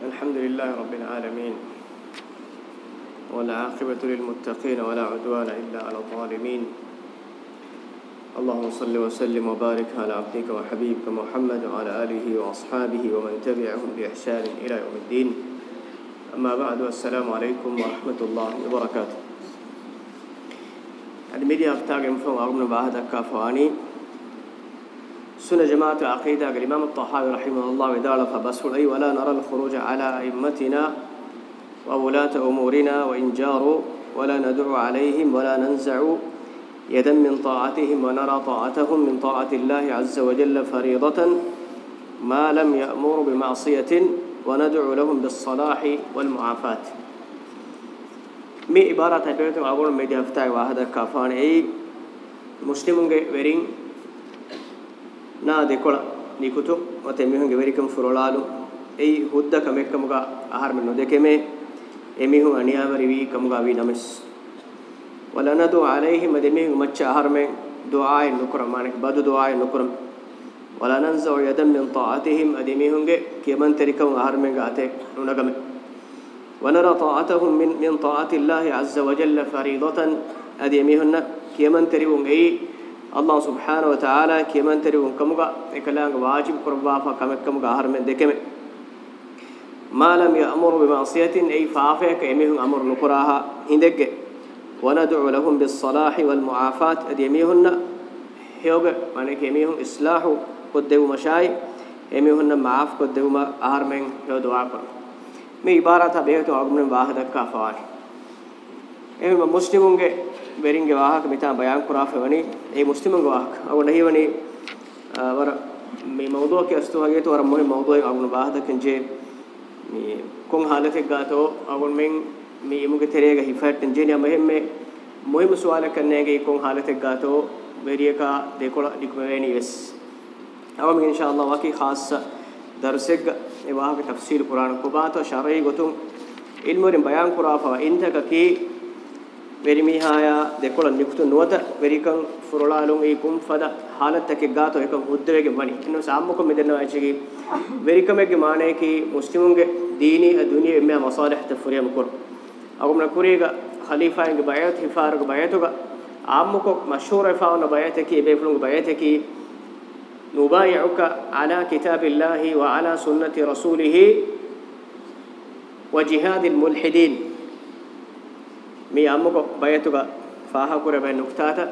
الحمد لله رب العالمين. والعاقبة للمتقين ولا عدوان إلا على الظالمين. اللهم صل وسلم وبارك على عبدك وحبيبك محمد وعلى آله وأصحابه ومن تبعهم بإحسان إلى يوم الدين. أما بعد السلام عليكم ورحمة الله وبركاته. الميديا أفتاق مفهوم أرمنا بعهد كافواني سنة جماعة العقيدة الإمام الطحاوي رحمه الله ودار فبسول أي ولا نرى الخروج على أئمتنا وولاة أمورنا وإن جاروا ولا ندعو عليهم ولا ننزع يدا من طاعتهم ونرى طاعتهم من طاعة الله عز وجل فريضة ما لم يأمر بمعصية وندعو لهم بالصلاح والمعافاة. مي عبارة بيتم أقول ميديا فتاي واحد كافان أي مسلمون ورين verikam furolalu ei hudda kamekkamuga ahar men nodekeme emihun aniyamari vi kamuga vi names wala nadu alaihim ademihun macha ahar men duaa nukram manek badu duaa nukram wala nanzu yadam min ta'atihim ademihunge kiyaman terikam ahar men gaate nunagame ونرى طاعتهم من من طاعة الله عز وجل فريضة أديمهن كيمن أي الله سبحانه وتعالى كمان تريون كمغا اكلان واجب قربا فا كمكمغا هرمن دكمه ما لم يأمر بمعصية أي فافك يمهم أمر نكراها هندك وندعو لهم بالصلاح والمعافات أدي يمهن هيوغ مانك يمهم إصلاح قد دو مشاي يمهن معاف قد دو ما هرمن هو دعاء مي عباره بهتو اغمن واحدك افار ايم مسلمونگه බෙරින්ගේ වාහක මිතා බයන් කුරාෆෙවනි ඒ මුස්ලිමුන්ගේ වාහක. අගොඩ හිවනි වර මේ මවුදුව කිය අස්තු වගේ තවර මොහි මවුදුවේ අගොන වාහදකෙන් ජේ මේ කොන් හාලතේ ගාතෝ අගොන් මෙන් මේ යමුගේ තෙරේග හිෆට්ෙන් ජේ නිය මෙහෙම මොහිම සුවාල කන්නේගේ කොන් හාලතේ ගාතෝ බෙරියකා දෙකොළ ඩිකුමෙවනි වෙස්. අවම ඉන්ෂාඅල්ලාහ් වාකි ખાસ දර්සෙග් ඒ වාහක තෆ්සීල් කුරාන කුබාතෝ ශරයි ගොතුම් ඉල්මුරින් බයන් කුරාෆව ඉන්දකකී verimihaaya dekola nikto nuwata verikan furulalun e kumfada halatake gato ekam uddwege mani inno sammako medenna wachigi verikamege maane ki muslimunge dini a duniya me masalih ta furiyam kor agumna kuriga khalifa inge bayat hifar ge bayatuga ammako mashhur fauna bayataki e beflung bayataki nubayyuka ala kitabillahi wa ala sunnati rasulih wa jihadil mulhidin mi ammuko bayatuga faha kure bay nuktata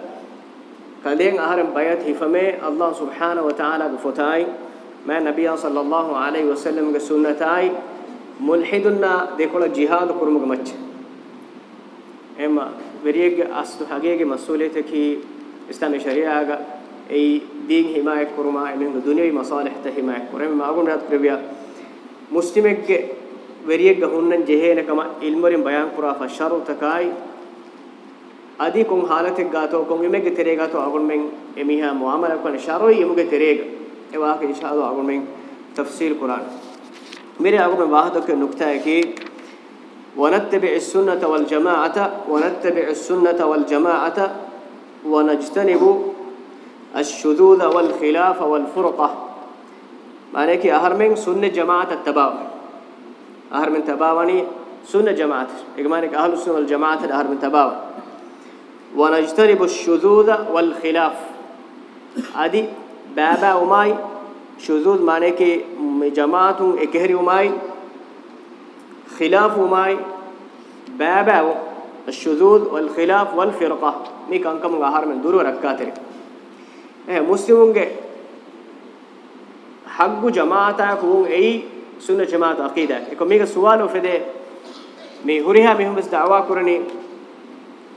kalen aharan bayat hifame allah subhanahu wa ta'ala ge fotai ma nabiya sallallahu alaihi wasallam ge sunnatai mulhidunna dekola jihad kurumuge mach ema veriyege astu hagege masuliyete ki islami sharia ga ei din himayat kuruma emen dunyawi masalih ta himayat kurema magun rat kurbiya muslimegge وريه غهونن جهينه كما علمريم بيان كورا فشارو تكاي ادي كون حالته غاتو كون يمي گتري غاتو اغون مين اميها معامله كون شارو يمي گتري گ اوا كه ان شاء الله اغون مين تفسير قرآن۔ ميري اغون مين واحد كه نقطه هي كي ونتبع السنة والجماعه ونتبع السنة والجماعه ونجتنب الشذوذ والخلاف والفرقه۔ معنى كي اهر سنه جماعة التباغ أهر من تباوني سنة جماعة إجمالك أهل السنة والجماعة أهر من تباون. ونجتنب الشذوذ والخلاف. أدي بابا وماي شذوذ معناه كي جماعة إكهري وماي خلاف وماي بابا الشذوذ والخلاف والفرقة. ميك أنكم أهر من دور ركاتري إيه مسلمون حق جماعة كون أي سنة جماعة عقيدة. إكو ميجا سؤال وفي ده ميهوريها ميهم بس دعوة كورني.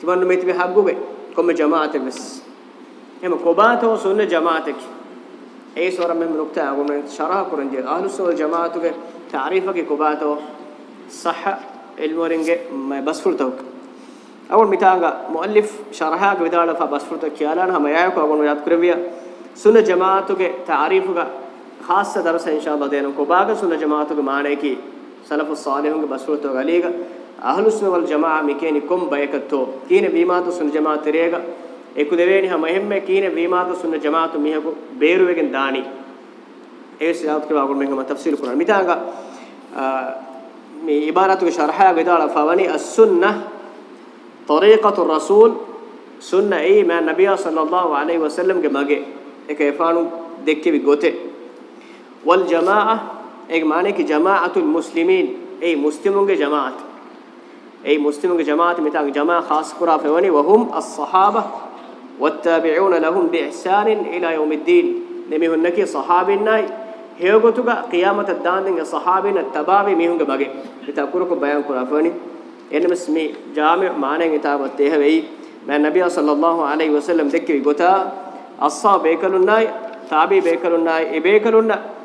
تبان لو ميت بيحبوه بيه. كم جماعة بس. هم كوبات هو سنة جماعتك. أي سورة مهم نقطة أقول من شرها كورن جيل. أهل السؤال جماعة توك تعريفك كوبات هو صح المورينج ما بسفر توك. أقول ميتا عنك مؤلف شرها قبيدار له فبسفر توك. كيالان هم يعيق أقول من جات كربيا. سنة جماعة توك تعريفك خاص درس ان شاء الله دينن کو باغ سنة جماعت کو معنی کی سلف الصالحون کے بسرت غلیگا اهل السنه والجماعه میکینی کم بیکتو کین بیمات سنة جماعت تریگا eku deveni ha mahemme kine vimaatu sunna jamaatu mihaku beeruwegen daani e siyaat ke wagun menga tafsir quran mitanga mi ibaratu sharha gedala fawani as-sunnah tariqatu rasul sunna ei ma nabiya sallallahu alaihi wasallam ge mage ek efanu dekke bi gote والجماعة ایک معنی کہ جماعت المسلمین اے مسلموں کی جماعت اے مسلموں کی جماعت متا جماعت خاص کرا فونی وہم الصحابہ والتابعون لهم بإحسان إلى يوم الدين. نمیہن کی صحابین نای ہیو گتو گا قیامت دان دین صحابین تباب میہن گ بگے متا کر کو بیان کرا فونی این مسمی جامع معنی متا تے ہوی میں نبی صلی اللہ علیہ وسلم دیکھی گتا اصحاب بیکلن نای تابی بیکلن نای ای بیکلن نای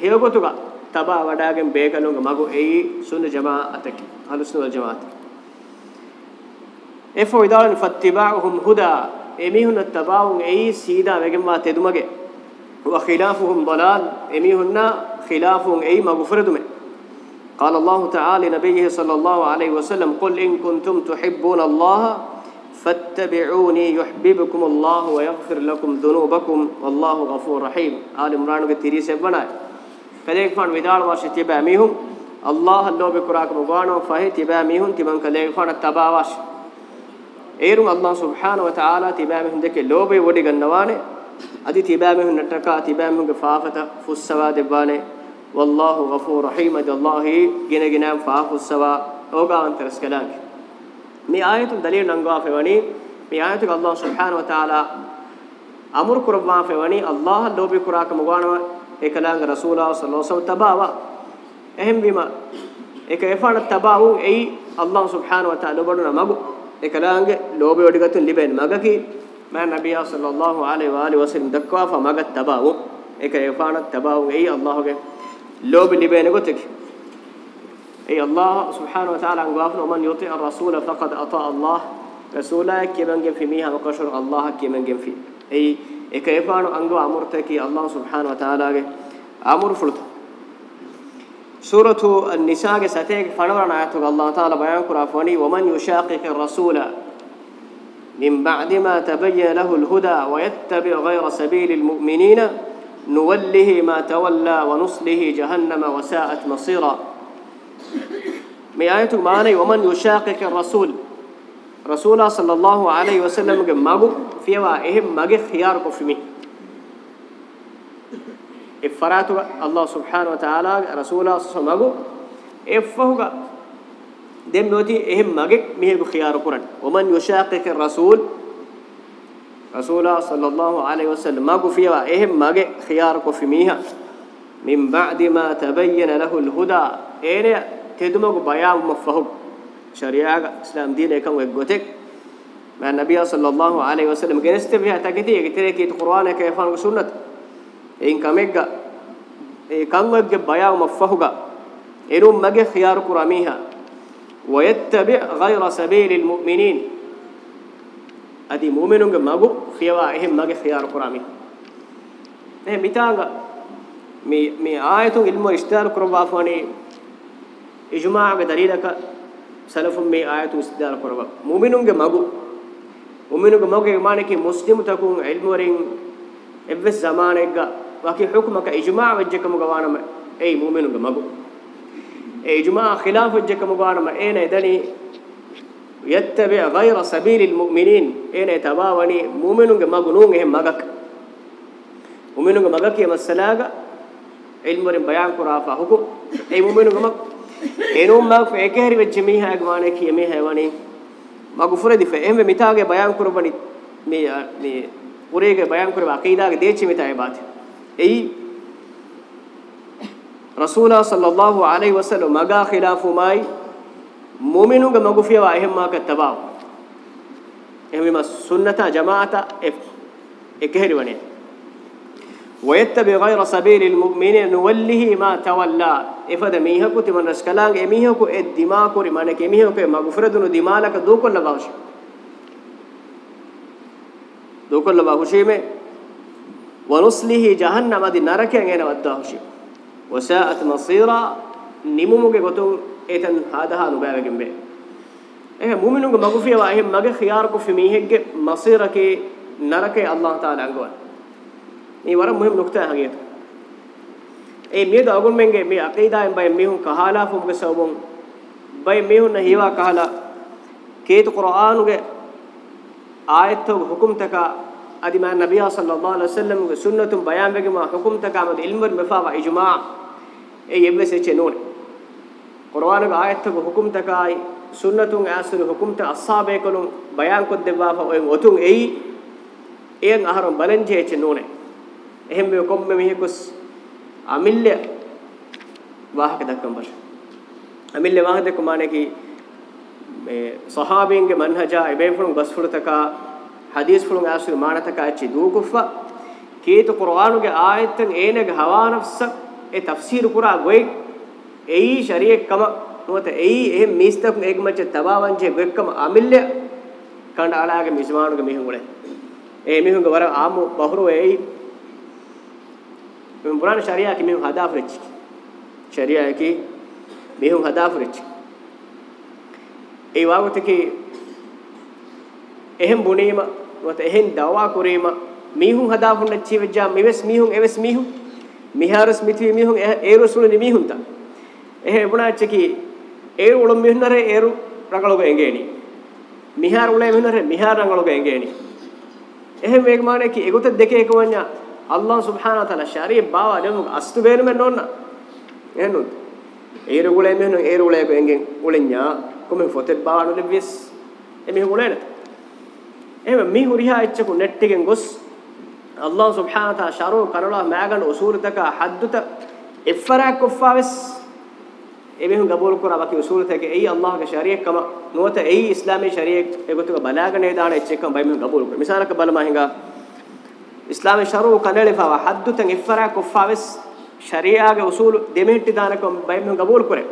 هيوغوتوغا تبا وداگن بيگلونگ ماگو اي سن جماعتك أهل سن الجماعت اف ويدالن فتباعهم هدى اميهن التباعون اي سيدا وگن ما تدمگه وخلافهم ضلال اميهن خلافهم اي مغفرتم قال الله تعالى نبيه صلى الله عليه وسلم قل ان كنتم تحبون الله فاتبعوني يحببكم الله ويغفر لكم ذنوبكم والله غفور رحيم ال عمران 37 කලේ ෆාන් විදාල වර්ෂ තිබෑ මිහුන්. අල්ලාහ ලෝබේ කුරාක මුගානෝ ෆහේ තිබෑ මිහුන්. තිබන් කලේ ෆාන තබා වර්ෂ. ඒරුම් අල්ලාහ් සුබ්හාන ව තාලා තිබෑ මිහුන් දෙකේ ලෝබේ වඩි ගන්නවානේ. අදි තිබෑ මිහුන් නටකා තිබෑ මිහුන්ගේ ෆාෆත ෆුස්සවා දෙබ්බානේ වල්ලාහු ගෆූර් රහීම් අදල්ලාහි ගිනගිනා ෆාෆුස්සවා ඕගාන්තරස් කලංගේ මේ ආයතුන් දලීල් නංගවා ෆෙවනි මේ ආයතුක අල්ලාහ් සුබ්හාන ව තාලා අමර කුරබ්වා ෆෙවනි අල්ලාහ් ලෝබේ කුරාක මුගානෝ ekalaanga rasulullah sallallahu alaihi wasallam tabawa ehem bima eka efana tabawu ei allah subhanahu wa ta'ala boduna magu ekalaange lobe odigatun liben magaki ma nabiya sallallahu alaihi wa alihi wasallam dakwa fa magat tabawu eka efana tabawu ei allah ge لوب لبين قتك أي الله سبحانه وتعالى عن قافنا ومن يطيع الرسول فقد أطاع الله رسولا كمن جن في ميها وكشر الله كمن جن في أي إكيفان أنجو أمرتك الله سبحانه وتعالى أمر فلت سورة النساء ستيك فنورنا آيات الله تعالى بيان كرافوني ومن يشاقق الرسول من بعد ما تبين له الهدى ويتبع غير سبيل المؤمنين نوله ما تولى ونصله جهنم وساءت مصيرا. مي آية معنى ومن يشاقق الرسول رسول صلى الله عليه وسلم مغو فيوا اهم مغ خيار كفمي افرات الله سبحانه وتعالى رسول الله صلى الله عليه وسلم افهوغا دم نوتي اهم مغ ميهو خيار قران ومن يشاقق الرسول rasulullah sallallahu alaihi wasallam magu fiwa ehem mage khiyar ko fimiha min ba'di ma tabayyana lahu alhuda ene tedumagu bayam mafahu شريعه اسلام دين ايكم وغوتك ما النبي صلى الله عليه وسلم جنست بها تكتي تركي القران كيف فان سنت ان كمك اي كانك بيا ومفحوغا انو مگه خيار قرميها ويتبع غير سبيل المؤمنين ادي مؤمنون مگو خيوا اهم مگه خيار قرامي إيه متاغا مي مي ايتو علم استار قروا فاني اجماع بدليلك سلفهم من آيات مستدل القرآن مؤمنون جم مغو مؤمنون جم مغو كمان كي مسلم تكون علم ورين إبس زمان إجا وكي حكمك إجماع وجهكم قوانم أي مؤمنون جم مغو إجماع خلاف وجهكم قوانم أين إذاني يتبع غير سبيل المؤمنين. أين تباوني؟ مؤمنون جم مغو نونهم مغك مؤمنون جم مغك يا مسلاك. علم ورين بيان القرآن فحكم أي مؤمنون جم එනුම්මක් ෆේකේරි වෙච්ච මිහාගේ වානේ කිය මේ හැවණේ මගුෆුරදි ෆේ එහෙම මිතාගේ බයන් කරබනි මේ මේ උරේගේ බයන් කරව අකීදාගේ දේච්ච මිතායි බාති. එයි රසූලා සල්ලල්ලාහු අලයිහි වසල්ලම මගා ඛිලාෆුමයි මුමිනුගේ මගුෆියවා එහෙම මාක තබාව. එහෙම සුන්නත ජමාත එකහෙරිවනේ ويتبع غير سبيل المؤمنين نوله ما تولى efada mihaku timan raskalang emihaku e dima kori manake emihaku e magufradunu dimalaka do kolla bahushi do kolla bahushi me wanuslihi jahannam adi naraken ena waddahushi wasaat masira nimumuge gotun etan hadaha nubavegen be eh mu'minuge magufiwa eh mage khiyar ko fi mihegge masirake narake allah taala angwan ni wara muhim nukta hagiyatu ඒ මියදු අගුන් මෙන්ගේ මේ අකීදායෙන් බය මිහුන් කහලා ෆුම්ගේ සවුම් බය මිහුන් නහිවා කහලා කේතු කුර්ආනුගේ ආයත හුකුම් තක අදි මා නබිය සල්ලල්ලාහු අලයිහි වසල්ලම් ගේ සුන්නතුන් බයන් වගේ මා හුකුම් තක මද ඉල්ම් වර මෙෆාවා ඉජ්මා ඒ යෙබ්බෙස චෙනෝනේ කුර්ආනුගේ ආයත හුකුම් තකයි සුන්නතුන් ඇසුරු හුකුම් ත අස්සාබේ කලුන් බයන් කොත් දෙවාපා ඔය ඔතුන් එයි. එයන් අහරම් බලන් ජේ චෙනෝනේ එහෙම මෙ කොම්ම මෙහෙකොස් අමිල්ල වාහක දක්වම් බර අමිල්ල වාහක දක්ව මානේ කි මේ සහාබීන්ගේ මන්හජා ඉබේෆුන් ගස්ෆුරතක හදීස් ෆුන් ආසුර මානතක ඇචි දූකුෆ කීත කුර්ආනුගේ ආයතෙන් ඒනගේ හවානෆ්ස ඒ තෆ්සීර කුරා ගොයි එයි ශරීයකම නොත එයි එහෙ මිස්තක් එක් මච තබාවන්ජේ ගොක්කම අමිල්ල කණ්ඩාලාගේ මිස්මානුගේ මිහුගුලේ ඒ මිහුගේ වර ආමු බහුරු එයි මෙම් පුරාණ ශරියා කි මෙම් හදා ෆරෙච් ශරියා කි මෙම් හදා ෆරෙච් ඒ වාගතකි එහෙම් බුණීම වත එහෙන් දවා කුරීම මීහුන් හදා හුන්න චීවජා මෙවස් මීහුන් එවස් මීහුන් මිහාරස් මිති මීහුන් ඒරොසුල නිමීහුන් තා එහෙ බුණාච්චකි ඒර උළුම් මෙහුනරේ ඒරු රකලොග එංගේනි මිහාර උලේ මෙහුනරේ මිහාර රකලොග එංගේනි එහෙම මේක මානේ කි ඒගොත දෙකේ එකවඤ්ඤා Allah subhanahu wa ta'ala shari'a bawa lemu astu beenu men nonna ehnu eru gule men eru gule ko engen ulenya kome fote bawa no levis emi gule ne ehme mi huriha icche ko nettegen gos Allah subhanahu wa ta'ala sharu kanula magan usul taka hadduta iffara kuffaves එමෙහු ගබෝල් කරා වකි උසූල් තක එයි අල්ලාහගේ ශරීයක කම නොත එයි ඉස්ලාමයේ ශරීයක ඒගොතක බලාගෙන දාන එච්ච එකම බයි මෙහු ගබෝල් කර. මිසාලක බලම හිඟා ඉස්ලාමේ ශරූ කලලෙපා හද්දු තන් ඉෆරා කොෆාවස් ශරීයාගේ උසූල් දෙමෙට්ටි දානකම් බයිමු ගබූල් කරේ.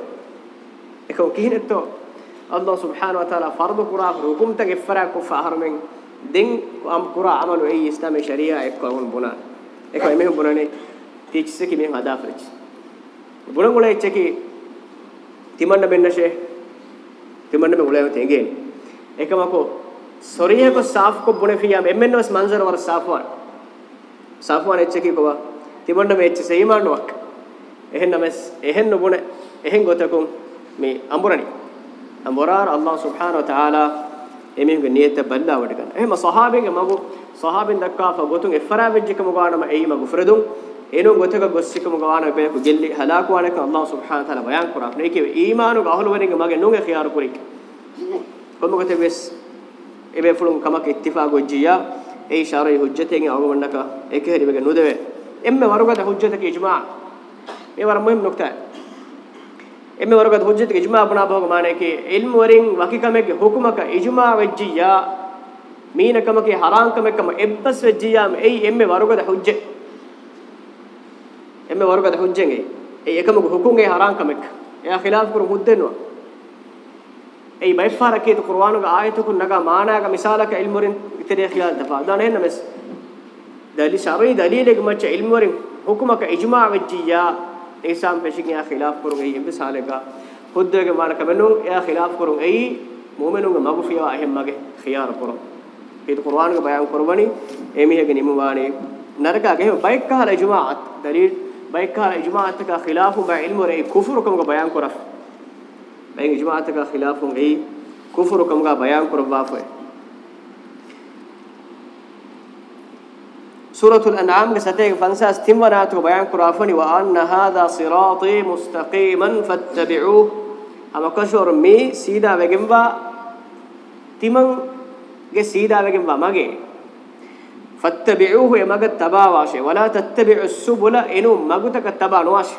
එකෝ කිහිනෙත්තෝ? අල්ලාහ් සුබ්හානහු වතාලා ෆර්දු කුරා හුකුම් තන් ඉෆරා කොෆා හරමෙන් දෙන් අම් කුරා අමලු ඒ ඉස්ලාමේ ශරීයා එක්කෝ වුන් බුනා එකෝ එමෙ බුනනේ තීච්ස කි මෙන් අදා ෆරිච් බුන ගොලේ චකි තිමන්න බෙන්නෂේ තිමන්න මෙ ගොලේ තෙගේ එකමකෝ සොරියකෝ සාෆ් කො බුනේ ෆියාම් එම්මෙන්නස් මන්සර වර සාෆ් වා සාෆුවන් එච්චකී කවා තිබොන්න මේ එච්ච සේමානුවක් එහෙන්නම එහෙන් නුබුනේ එහෙන් ගොතකුම් මේ අඹරණි. අඹරාර අල්ලාහ් සුබ්හානහු වතාලා එමෙහිගේ නියත බල්ලාවට ගන්න. එහෙම සහාබෙන්ගේ මගු සහාබෙන් දක්වා ගොතුන් එෆරා වෙජ්ජකම ගානම එයි මගු ෆරදුම් එනු ගොතක ගොස්සිකම ගාන මේ කුජෙල්ලි හලාකුවානක අල්ලාහ් සුබ්හානහු වතාලා බයන් කරා. අපේ කියේ ඊමානු ගහළු වරින්ගේ මගේ නුගේ ඛියාර කුරික කොමගතේ වෙස්? එබේ ෆුලුම් කමක ඉත්තිෆා ගොජ්ජියා ඒ ඉෂාරයි හුජ්ජතෙන් අවගමන්නක ඒක හරිවගේ නුදෙවේ. එම්මෙ වරුගද හුජ්ජතක ඉජ්මා. මේ වර මුහිම් නුක්තයි. එම්මෙ වරුගද හුජ්ජතක ඉජ්මා අපනා භෝග මානේ කි ඉල්ම් වරින් වකිකමෙක හුකුමක ඉජ්මා වෙජ්ජියා. මීනකමක හරාංකමකම එබ්බස් වෙජ්ජියාම එයි එම්මෙ වරුගද හුජ්ජ. එම්මෙ වරුගද හුජ්ජෙන් ඒ එකමක හුකුන්ගේ හරාංකමක. එයා ඛිලාෆ් කරු මුද්දෙනවා ei baifara ke qur'anu ga ayatu kun naga maana ga misala ka ilmurin itere khiyal dafa. Dan henna mes. Dali sabai dalile ga macha ilmurin hukuma ka ijma wajjiya isam peshin ya khilaf kurun ei embe sale ga khudde ga maana ka menun ya khilaf kurun ei mu'minun ga magu fiya ahem mage khiyar kurun ke qur'anu ga bayan kurwani emi hege nimu waane. Naraga ga baik ka ijma'at dalil baik ka ijma'at ka khilafu ba ilmu rei kufru kum ga bayan kuraf. كفركم بيان كرف بافه سورة الأنعام كستيك فانسا استمنات بيان كرافني وأن هذا صراطي مستقيما فاتبعوه۔ أما كشور مي سيدا وجنبا تمن جه سيدا وجنبا ماجي fattabi'uhu emaga tabawashe wala tattabi'us subula enu magutaka tabanuwashe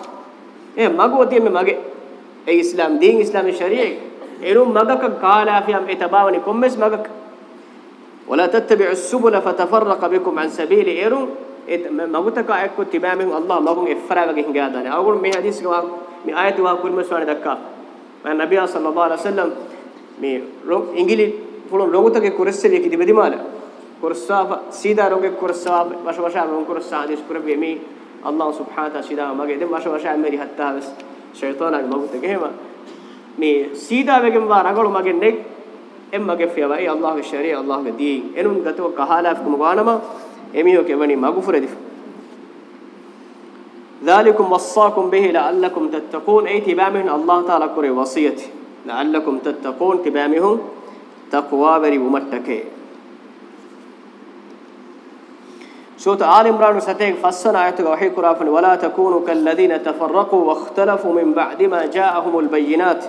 e magoti me mage ای اسلام؟ دین اسلام شریعه ایرو مگک کالا فیم اتباونی کمیس مگک ولا تتبع السبل فتفرق بكم عن سبيل ایرو مگوتک ایکو تبامین الله مگون افرا وگه هنگا دانی اوگون می حدیث گوا می آیت وا کلم سوانی دکا ما آية نبی صلی الله علیه وسلم می رو انگلی پھولو لوگوتک کورس سے لیکی دیمدی مالا. کورسا سیدا رونگے کورسا واش واش ام کورسا حدیث کربی می الله سبحانه تعالی سیدا مگے دیم واش واش ام ری بس. شيطان اج موجود تجهما مي سيدا وگم وا رغل ماگ نيك ام ماگ فيا واي الله الشريعه الله دي انون گتو كهالافكم غانما اميو كمني مغفر دي ذالكم وصاكم به لعلكم تتقون. اي تبا من الله تعالى كوري وصيتي لعلكم تتقون. تبا منهم تقوى بري ومتكه سورة آل عمران ستيك فسنا آيات وحي كرافن ولا تكونوا كالذين تفرقوا واختلفوا من بعد ما جاءهم البينات.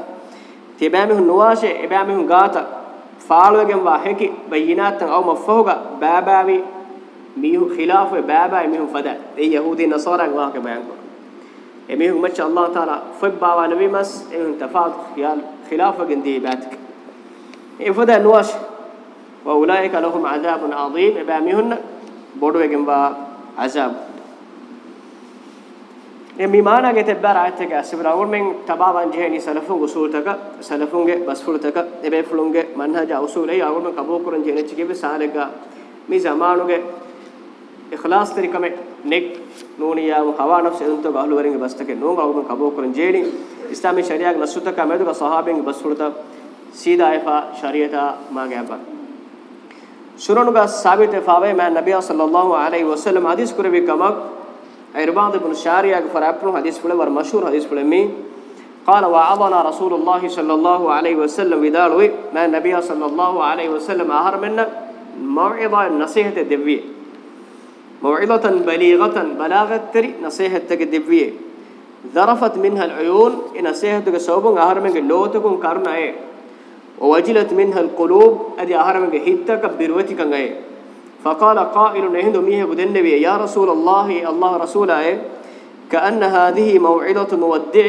تبامهن نواشي إبامهن غاتا. فالوغن واحكي بينات أو مفهوغا باباوي ميو خلاف بابا ميو فدا. اي يهودي نصارى واك بيان كو ميو الله تعالى فبا ونبي مس ان تفاض خيال خلاف جندي باتك اي فدا نواش. واولئك لهم عذاب عظيم bodu egemba azab emi mana ge tebbar ayat ge asbra aur men tababan je ni salafun usul taka salafun ge basful taka ebe fulun ge manhaja usul ei aur men kabo kurun je nech ge be salega mi zamanu ge ikhlas tarika me nek nuniya hawa nafs edun to gahlu warin ge bas take no aur men kabo kurun je ni islami sharia ge nasuta ka medu ga sahaben ge basful ta sida ifa shariata ma ge abba gaba sunanu ga sabit fawe ma nabiy sallallahu alaihi wasallam hadis kurbi kamak irbad ibn shariya ge farapnu hadis pule war mashhur hadis pule mi قال وعظنا رسول الله صلى الله عليه وسلم بدالوي ما النبي صلى الله عليه وسلم أهر منا موعظة نصيحة الدبيه موعظة بليغة بلاغة تري نصيحة تقدبيه ذرفت منها العيون إن نصيحة تقصوبون أهرمك لوتكم كارنا إيه ووجلت منها القلوب أدي اهرمك هيتك بروتك غاي فقال قائل نهند ميه بدنبي يا رسول الله الله رسول اي كأن هذه موعدة مودع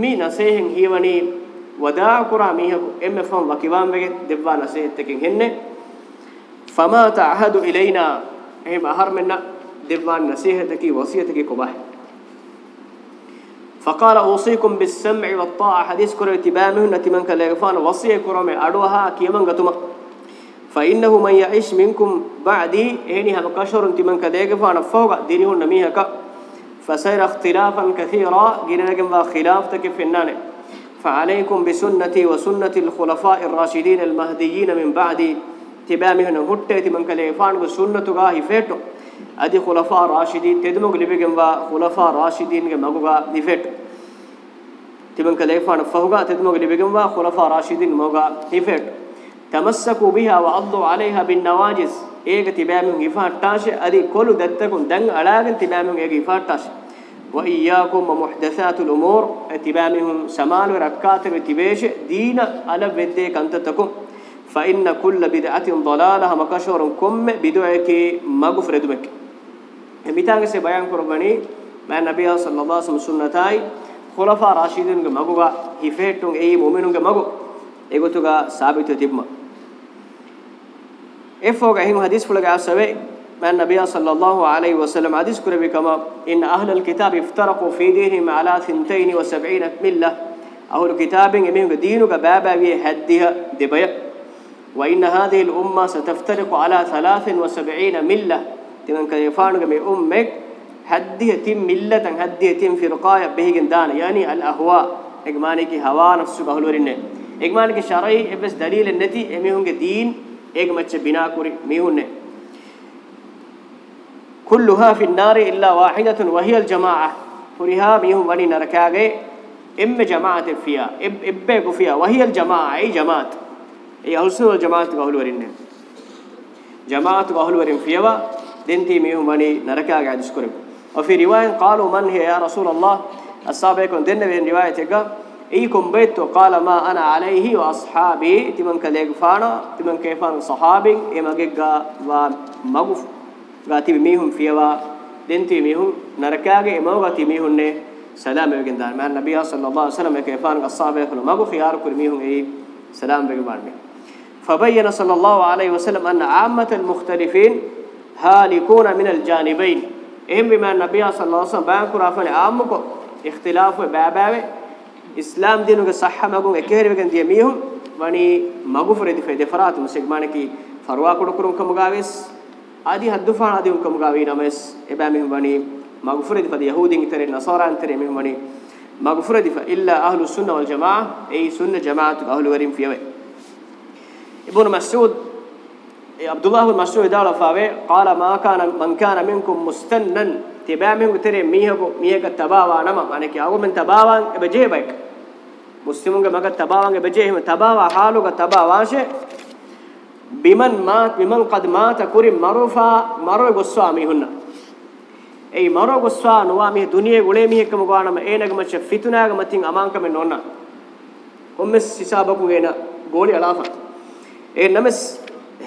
من سيهن هيوني. وداع قرى ميه إم فهم وكيوان بك دبان سيهتكين هن. فما تعهد إلينا اي أهرمنا دبان نصيحتك وصيتك كوبا فقال أوصيكم بالسمع والطاعة. حديث كره اتباعه نتمن كلغفان وصيه كرم أدوها كيمن غتما فإنه من يعيش منكم بعدي. هني هم كشر تمن كلغفان فوق دينه نميهك فسير اختلافا كثيرا. جننكم خلاف تكفنان فعليكم بسنتي وسنة الخلفاء الراشدين المهديين من بعدي. tibaamihun hutte timan kale faanu sunnatu ga ge maguga hifeto timan kale faanu fahuga tedmug libegen wa khulafa rashidin moga hifeto tamassaku biha wa addu alaiha bin nawajis ege tibaamihun hifattaashe adi kolu dattakun dan alaagen tibaamihun ege hifattaashe wa iyyakum wa muhdathatul umur tibaamihun samal wa rakkat wa tibeshe deena ala vedde kantatakum فإن كل بدعة ضلالة مكشور كم بدعك مغفر دمك ميتانگ سے بیان قربانی میں نبی صلی اللہ علیہ وسلم سنتائی خلفاء راشدین گ مگوگا ہفیٹوں ای مومنوں گ مگو ایگوتگا ثابت تیبم افوگ اہم حدیث فلگا سوے میں نبی صلی اللہ علیہ وسلم حدیث کرے کما إن أهل الكتاب افترقوا في دينهم على 72 ملة أهل الكتاب امهم دينك بابا وي حدها دبيه وإن هذه الأمة ستفترق على 73 ملة. تمن كان يفانك مي أمك هدية تيم ملة تن هدية تيم في رقاية بهيجن دان. يعني الأهواء. إجمالي كهواء نفسه بهلورين. إجمالي كشرعي بس دليل النتي أميهم كدين إجمالك بناء كوري ميهم كلها في النار إلا واحدة وهي الجماعة. فريها ميهم وني نركعة إم جماعة فيها. إب إب فيها. وهي الجماعة. أي جماعة. أي أصل الجماعة بهلورين جماعة بهلورين فيها. دنتي ميهم بني نركع قاعد يشكرك. وفي رواية قالوا من هي يا رسول الله؟ الصحابيكم دنا بين تجا إيكم بيت قال ما أنا عليه وأصحابي. تمن كليقفانا تمن كيفان صحابي. إما جيجا ومغف قاتي ميهم فيها دنتي ميهم نركع قاعد إما قاتي ميهم نه سلام بيجن دار. مع النبي صلى الله عليه وسلم كيفان الصحابة كلهم يا يار كل ميهم أي سلام بيجن فبين صلى الله عليه وسلم أن عامة المختلفين هالكون من الجانبين. إهم بما النبي صلى الله عليه وسلم بان كرافن عامكو اختلاف باباوي إسلام دينو صحة مگون اكهر وگن دي ميهم. وني مغفر دي فدي فرات مسجمان کی فروا کڑ کرون کم گاويس آدي حدفان آدي کم گاوي نمس إبا ميهم وني مغفر دي فدي يهودين تري نصارى تري ميهم وني مغفر دي إلا أهل السنة والجماعة. أي سنة جماعة أهل ورين فيوي ابن مسعود عبد الله بن مسعود قال فاوي قال ما كان من كان منكم مستنا tibamihun tere mihago mihega tabawa nama maneki agumen tabawan ebeje bayk muslimunge maga tabawan ebeje him tabawa haluga tabawanshe biman mat biman qad mata kuri marufa maro goswa mihunna ei maro goswa nuwa mi duniye gule mihekam gwanama enage macha fitunaga matin amankame nonna ommes hisabaku ena goli alafa e names heo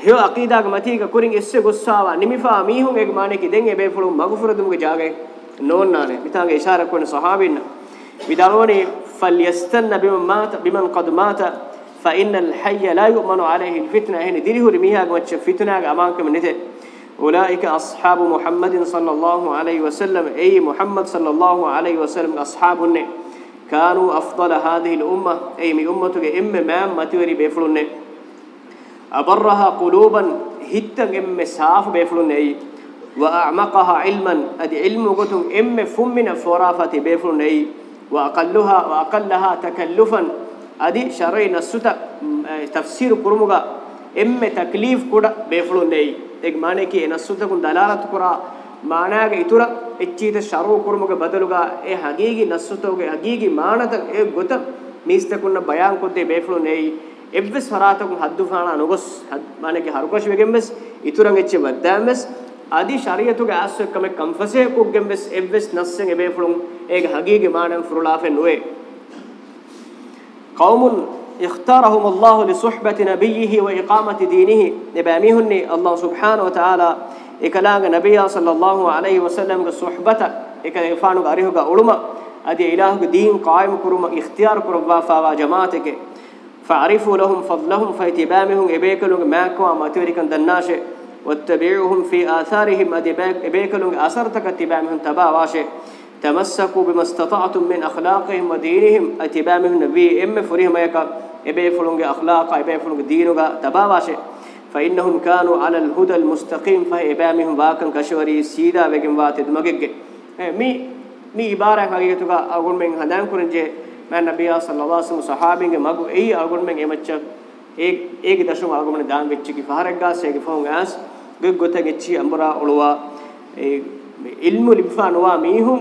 hiyo aqidaq matiga kurin isse gossawa. Nimifa mihun eg mane ki den ebe fulum magfurudum ge jage nonnane. Mitange ishara kon sahabinna. Bidalwani falyastanna biman mata biman qad mata fa innal hayya la yu'manu alayhi alfitna. Hin dirihuri miha gmach fitna ga amanke menete ulaika ashabu muhammadin sallallahu alayhi wa sallam. Ay muhammad sallallahu alayhi wa sallam ashabunne. Kanu afdal hadhihi al ummah ay mi ummatuge emme ma matiwari befulunne أبرها قلوبا هتن إم ساف بيفلون أي وأعمقها علما أدي علم قتم إم فمن فرافة بيفلون أي وأقلها وأقلها تكلفا أدي شرعي نسوتا تفسير كرمغا إم تكليف كودا بيفلون أي إك معنى كي نسوتا كن دلالة كرا معناه ඉතුරු එච්චීත ශරෝ කුරුමක බදලුගා ඒ හගීගි නස්සතෝගේ හගීගි මානත ඒ ගොත මිස්තකුන්න බයන් කොද්දේ බේෆලු නෙයි එව්වස් වරාතකුන් හද්දුෆානා නොගොස් මානේක හරුකෂ වෙගෙම්මස් ඉතුරුන් එච්ච වද්දාමස් আদি ශරියතුගේ ආස්සකම කම්ෆසේ කුගෙම්මස් එව්වස් නස්සෙන් එබේ ෆුලුන් ඒක හගීගේ මානම් ෆුරුලාෆෙ නොවේ. قوم اختارهم الله لصحبة نبيه وإقامة دينه نباميهن الله سبحانه وتعالى إكلاغ نبي صلى الله عليه وسلم صحبة إكلاغ فانوغ أريهوغ أولما أدي إلهوغ دين قائم كرما اختيار كرما فاوا جماعتك fadlahum fa itibamihum ebekelu ge makwa matirikan dannashe wattabi'uhum fi atharihim adi ebekelu ge asartaka tibamihum tabawashe تمسكوا بما استطعتم من أخلاقهم ودينهم. اتبامهم نبي إم فريهم يك ابي فلونغ أخلاق ابي فلونغ دينوغا تباواشه فإنهم كانوا على الهدى المستقيم. فإبامهم واكن كشوري سيدا وگم واتد مگگ مي مي عبارة حقيقتك أقول من هدان كرنجه මම නබියා සල්ලල්ලාහු අලයිහි වසල්ලම් සහාබින්ගේ මගු එයි අගොන් මෙන් එමච්ච ඒ ඒකි දශම අගොමන දාන් වෙච්ච කි ෆහරක් ගාසේගේ ෆෝන් ගාස් ගෙග් ගොත ගෙච්චි අම්බරා ඔළුවා ඒ ඉල්මු ලිබ්ෆා නොවා මීහුම්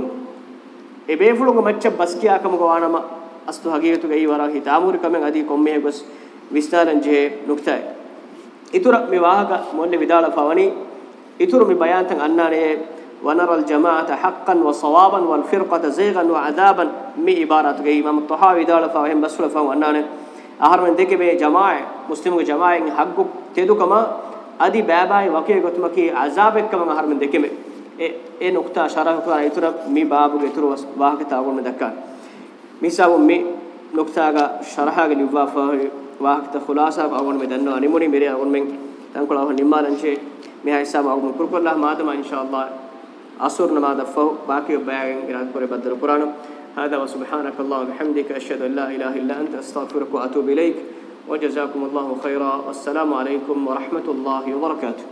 එබේෆුලුග මච්ච බස් කියාකම ගවානම අස්තු හගියතු ගෙයි වරා හිතාමුරි කමෙන් අදී කොම්මේ ගොස් විස්තරං ජේ නුක්තයි. ඉතුරු මේ වාහක මොන්නේ විදාලා පවණි? ඉතුරු මේ බයන්තන් අන්නානේ ونرى الجماعة حقا وصوابا والفرقة زيغا وعذابا. مي عبارات گئی إمام الطحاوي دال فاهم بسر فهم انان أهر من دیکھے بي جماعة مسلمك جماعة جماع حق تیدو کما ادی بابای وکی گتم کی عذاب کما اخر من دیکھے اے إيه،, إيه نقطة اشارہ کر ایتر مي باب کے تر واہ من تاون میں دکا میساو می نقطہ کا شرح کے نوا واہ کے خلاصہ اون میں دنو. انمونی میرے اون میں تن کو نمالن چے میں حساب اون پر کو اللہ إن شاء الله. عصر نماذ فه باقي بيان قران كره بدل القران هذا وسبحانك الله وبحمدك أشهد أن لا إله إلا أنت أستغفرك وأتوب إليك. وجزاكم الله خيرا. والسلام عليكم ورحمة الله وبركاته.